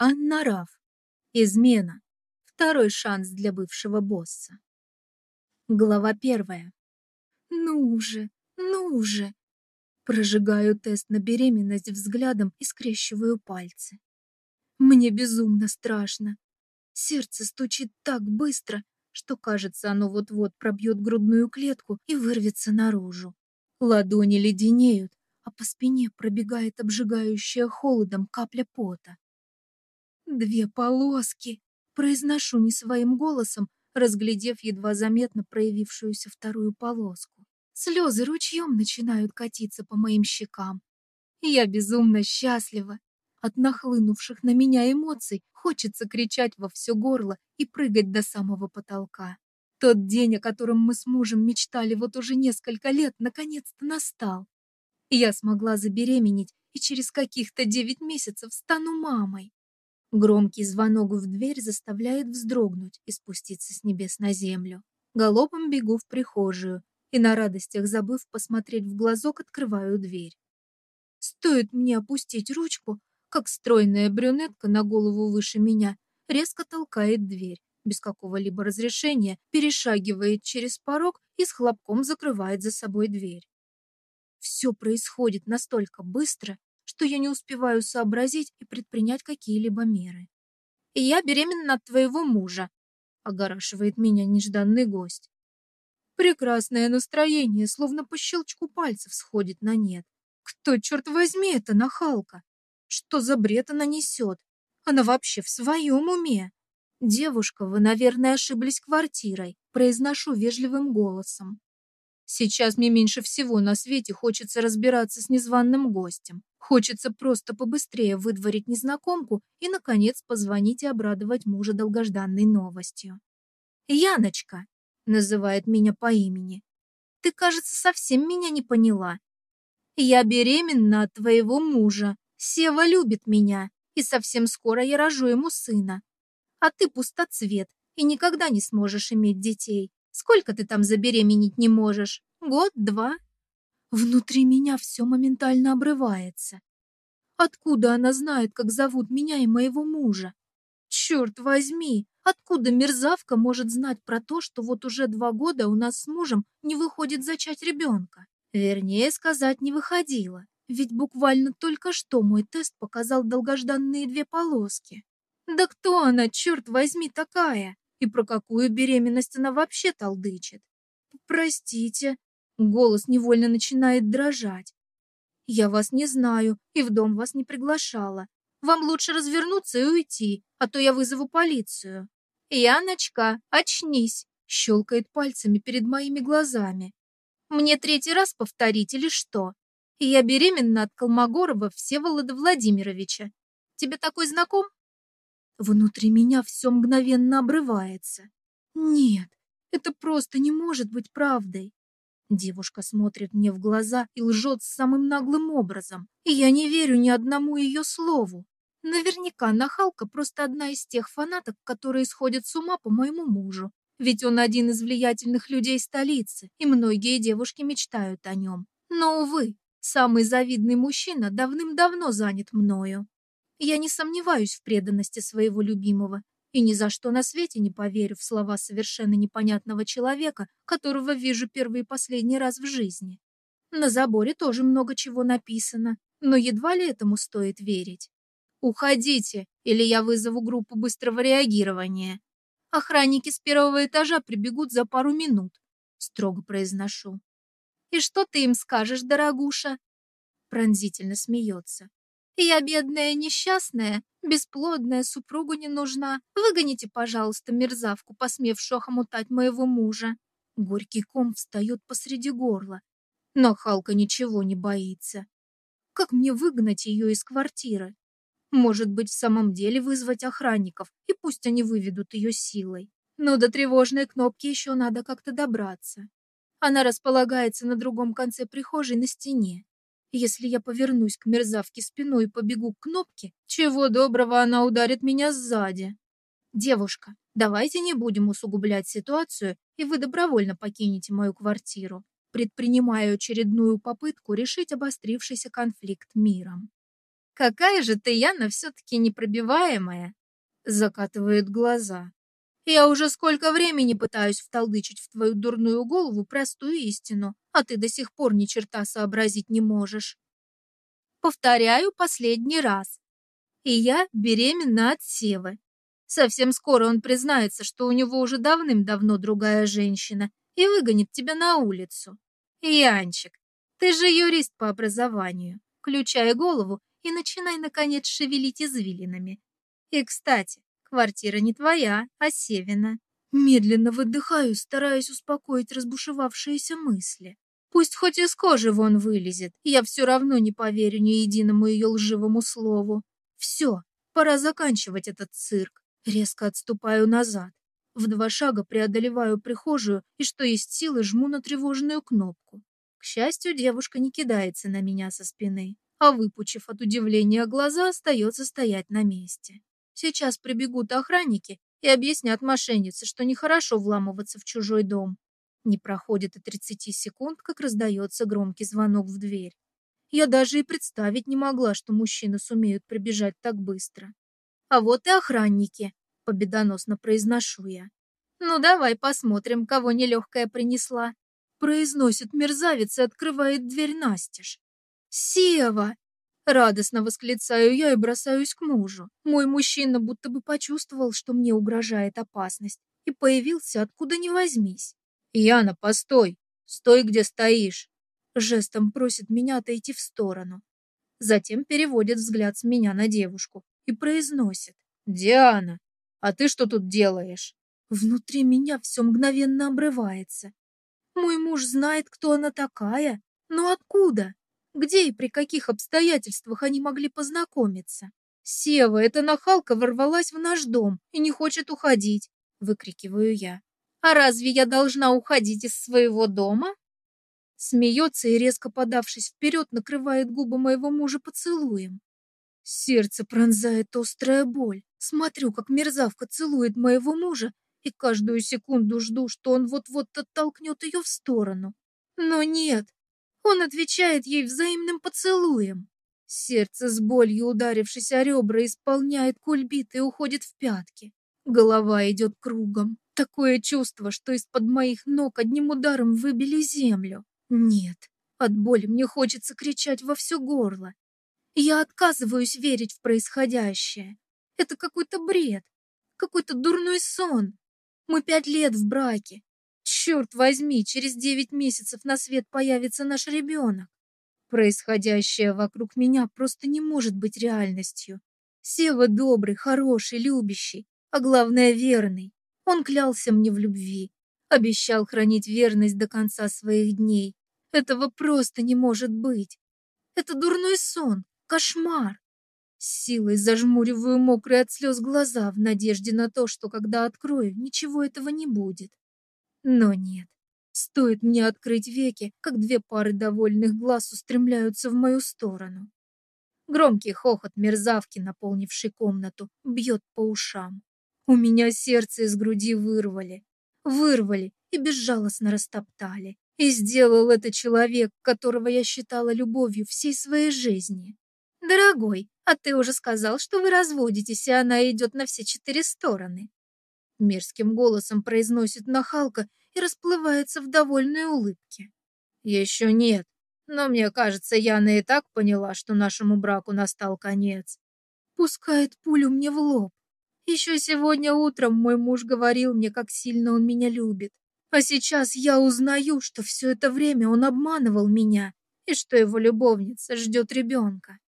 Анна Раф. Измена. Второй шанс для бывшего босса. Глава первая. Ну же, ну же. Прожигаю тест на беременность взглядом и скрещиваю пальцы. Мне безумно страшно. Сердце стучит так быстро, что кажется, оно вот-вот пробьет грудную клетку и вырвется наружу. Ладони леденеют, а по спине пробегает обжигающая холодом капля пота. «Две полоски!» — произношу не своим голосом, разглядев едва заметно проявившуюся вторую полоску. Слезы ручьем начинают катиться по моим щекам. Я безумно счастлива. От нахлынувших на меня эмоций хочется кричать во все горло и прыгать до самого потолка. Тот день, о котором мы с мужем мечтали вот уже несколько лет, наконец-то настал. Я смогла забеременеть и через каких-то девять месяцев стану мамой. Громкий звонок в дверь заставляет вздрогнуть и спуститься с небес на землю. Галопом бегу в прихожую и на радостях, забыв посмотреть в глазок, открываю дверь. Стоит мне опустить ручку, как стройная брюнетка на голову выше меня резко толкает дверь, без какого-либо разрешения, перешагивает через порог и с хлопком закрывает за собой дверь. Все происходит настолько быстро, что я не успеваю сообразить и предпринять какие-либо меры. «И я беременна от твоего мужа», — огорашивает меня нежданный гость. Прекрасное настроение, словно по щелчку пальцев, сходит на нет. Кто, черт возьми, эта нахалка? Что за бред она несет? Она вообще в своем уме? Девушка, вы, наверное, ошиблись квартирой, произношу вежливым голосом. Сейчас мне меньше всего на свете хочется разбираться с незваным гостем. Хочется просто побыстрее выдворить незнакомку и, наконец, позвонить и обрадовать мужа долгожданной новостью. «Яночка!» — называет меня по имени. «Ты, кажется, совсем меня не поняла. Я беременна от твоего мужа. Сева любит меня, и совсем скоро я рожу ему сына. А ты пустоцвет и никогда не сможешь иметь детей. Сколько ты там забеременеть не можешь? Год, два? Внутри меня все моментально обрывается. Откуда она знает, как зовут меня и моего мужа? Черт возьми, откуда мерзавка может знать про то, что вот уже два года у нас с мужем не выходит зачать ребенка? Вернее сказать, не выходило. Ведь буквально только что мой тест показал долгожданные две полоски. Да кто она, черт возьми, такая? И про какую беременность она вообще толдычит? Простите, голос невольно начинает дрожать. Я вас не знаю и в дом вас не приглашала. Вам лучше развернуться и уйти, а то я вызову полицию. Яночка, очнись, щелкает пальцами перед моими глазами. Мне третий раз повторить или что? Я беременна от Колмогорова Всеволода Владимировича. Тебе такой знаком? Внутри меня все мгновенно обрывается. Нет, это просто не может быть правдой. Девушка смотрит мне в глаза и лжет самым наглым образом, и я не верю ни одному ее слову. Наверняка нахалка просто одна из тех фанаток, которые сходят с ума по моему мужу. Ведь он один из влиятельных людей столицы, и многие девушки мечтают о нем. Но, увы, самый завидный мужчина давным-давно занят мною. Я не сомневаюсь в преданности своего любимого и ни за что на свете не поверю в слова совершенно непонятного человека, которого вижу первый и последний раз в жизни. На заборе тоже много чего написано, но едва ли этому стоит верить. «Уходите, или я вызову группу быстрого реагирования. Охранники с первого этажа прибегут за пару минут», — строго произношу. «И что ты им скажешь, дорогуша?» Пронзительно смеется. Я бедная несчастная, бесплодная, супругу не нужна. Выгоните, пожалуйста, мерзавку, посмевшую охомутать моего мужа. Горький ком встает посреди горла. Но Халка ничего не боится. Как мне выгнать ее из квартиры? Может быть, в самом деле вызвать охранников, и пусть они выведут ее силой. Но до тревожной кнопки еще надо как-то добраться. Она располагается на другом конце прихожей на стене. Если я повернусь к мерзавке спиной и побегу к кнопке, чего доброго она ударит меня сзади. Девушка, давайте не будем усугублять ситуацию, и вы добровольно покинете мою квартиру. Предпринимаю очередную попытку решить обострившийся конфликт миром. Какая же ты, Яна, все-таки непробиваемая!» Закатывает глаза. «Я уже сколько времени пытаюсь вталдычить в твою дурную голову простую истину, а ты до сих пор ни черта сообразить не можешь. Повторяю последний раз. И я беременна от Севы. Совсем скоро он признается, что у него уже давным-давно другая женщина, и выгонит тебя на улицу. Янчик, ты же юрист по образованию. Включай голову и начинай, наконец, шевелить извилинами. И, кстати, квартира не твоя, а Севина. Медленно выдыхаю, стараясь успокоить разбушевавшиеся мысли. Пусть хоть из кожи вон вылезет, я все равно не поверю ни единому ее лживому слову. Все, пора заканчивать этот цирк. Резко отступаю назад. В два шага преодолеваю прихожую и, что есть силы, жму на тревожную кнопку. К счастью, девушка не кидается на меня со спины а выпучив от удивления глаза, остается стоять на месте. Сейчас прибегут охранники и объяснят мошеннице, что нехорошо вламываться в чужой дом. Не проходит и 30 секунд, как раздается громкий звонок в дверь. Я даже и представить не могла, что мужчины сумеют прибежать так быстро. А вот и охранники, победоносно произношу я. Ну давай посмотрим, кого нелегкая принесла. Произносит мерзавец и открывает дверь настежь. «Сева!» Радостно восклицаю я и бросаюсь к мужу. Мой мужчина будто бы почувствовал, что мне угрожает опасность, и появился откуда ни возьмись. «Яна, постой! Стой, где стоишь!» Жестом просит меня отойти в сторону. Затем переводит взгляд с меня на девушку и произносит. «Диана, а ты что тут делаешь?» Внутри меня все мгновенно обрывается. Мой муж знает, кто она такая, но откуда? Где и при каких обстоятельствах они могли познакомиться? «Сева, эта нахалка ворвалась в наш дом и не хочет уходить!» — выкрикиваю я. «А разве я должна уходить из своего дома?» Смеется и, резко подавшись вперед, накрывает губы моего мужа поцелуем. Сердце пронзает острая боль. Смотрю, как мерзавка целует моего мужа, и каждую секунду жду, что он вот-вот оттолкнет ее в сторону. Но нет, он отвечает ей взаимным поцелуем. Сердце с болью, ударившись о ребра, исполняет кульбит и уходит в пятки. Голова идет кругом. Такое чувство, что из-под моих ног одним ударом выбили землю. Нет, от боли мне хочется кричать во все горло. Я отказываюсь верить в происходящее. Это какой-то бред, какой-то дурной сон. Мы пять лет в браке, Черт возьми, через девять месяцев на свет появится наш ребенок. Происходящее вокруг меня просто не может быть реальностью. Сева добрый, хороший, любящий, а главное верный. Он клялся мне в любви, обещал хранить верность до конца своих дней. Этого просто не может быть. Это дурной сон, кошмар. С силой зажмуриваю мокрые от слез глаза в надежде на то, что когда открою, ничего этого не будет. Но нет. Стоит мне открыть веки, как две пары довольных глаз устремляются в мою сторону. Громкий хохот мерзавки, наполнивший комнату, бьет по ушам. У меня сердце из груди вырвали. Вырвали и безжалостно растоптали. И сделал это человек, которого я считала любовью всей своей жизни. «Дорогой, а ты уже сказал, что вы разводитесь, и она идет на все четыре стороны». Мерзким голосом произносит нахалка и расплывается в довольной улыбке. «Еще нет, но мне кажется, Яна и так поняла, что нашему браку настал конец. Пускает пулю мне в лоб. Еще сегодня утром мой муж говорил мне, как сильно он меня любит. А сейчас я узнаю, что все это время он обманывал меня и что его любовница ждет ребенка.